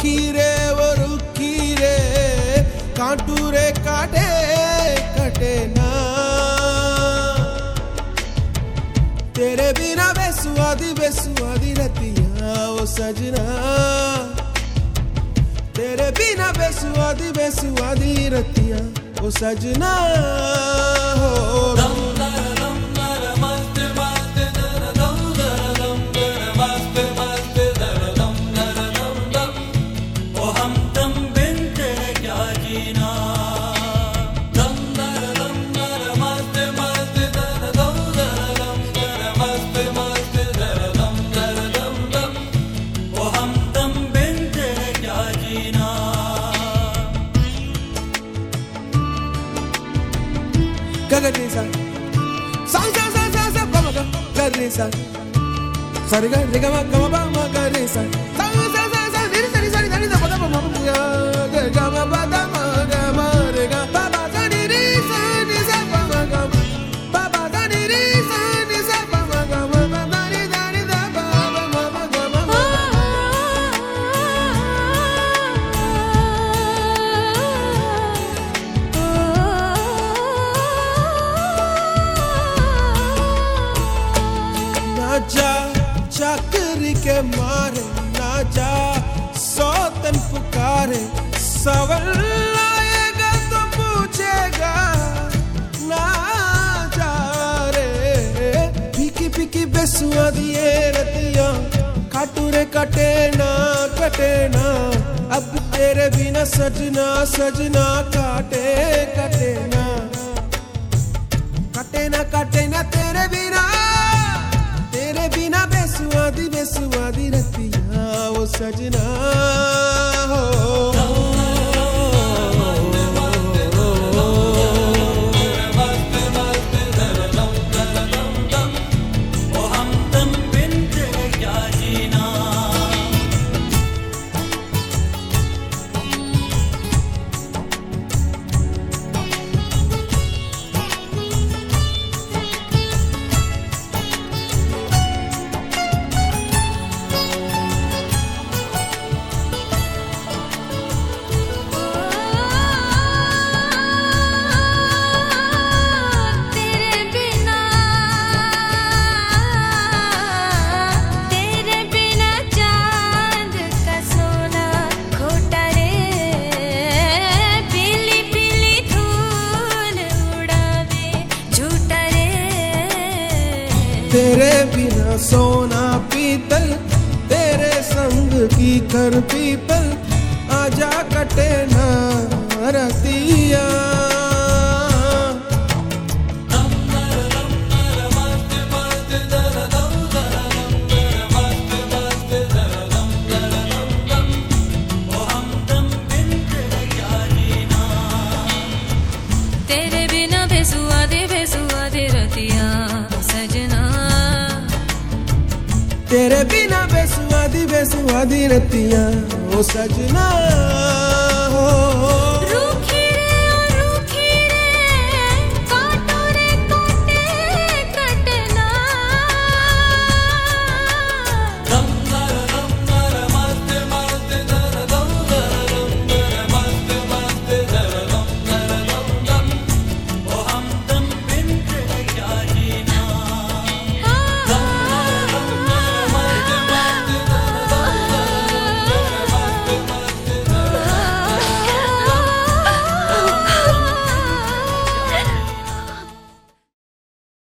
रुखी रे वो रुखी रे काटे, कटे ना। तेरे बिना बेसुआदी बेसुआदी रहतिया ओ सजना। तेरे बिना बेसुआदी बेसुआदी रतिया ओ सजना। हो। क्या जीना दम दर दम दर मस्त मस्त दर दम दर दम दर के मारे ना जा। सौतन पुकारे, सवल आएगा तो पूछेगा, ना जा रे। फीकी फीकी बेसुआ दिए रतिया, काटू रे कटे ना कटे ना। अब तेरे बिना सजना सजना काटे, कटे ना। कटे ना कटे ना तेरे वो सजना तेरे बिना सोना पीतल तेरे संग की कर पीपल आजा कटे ना रतिया। तेरे बिना बेसुआदी बेसुआदी रतिया ओ सजना।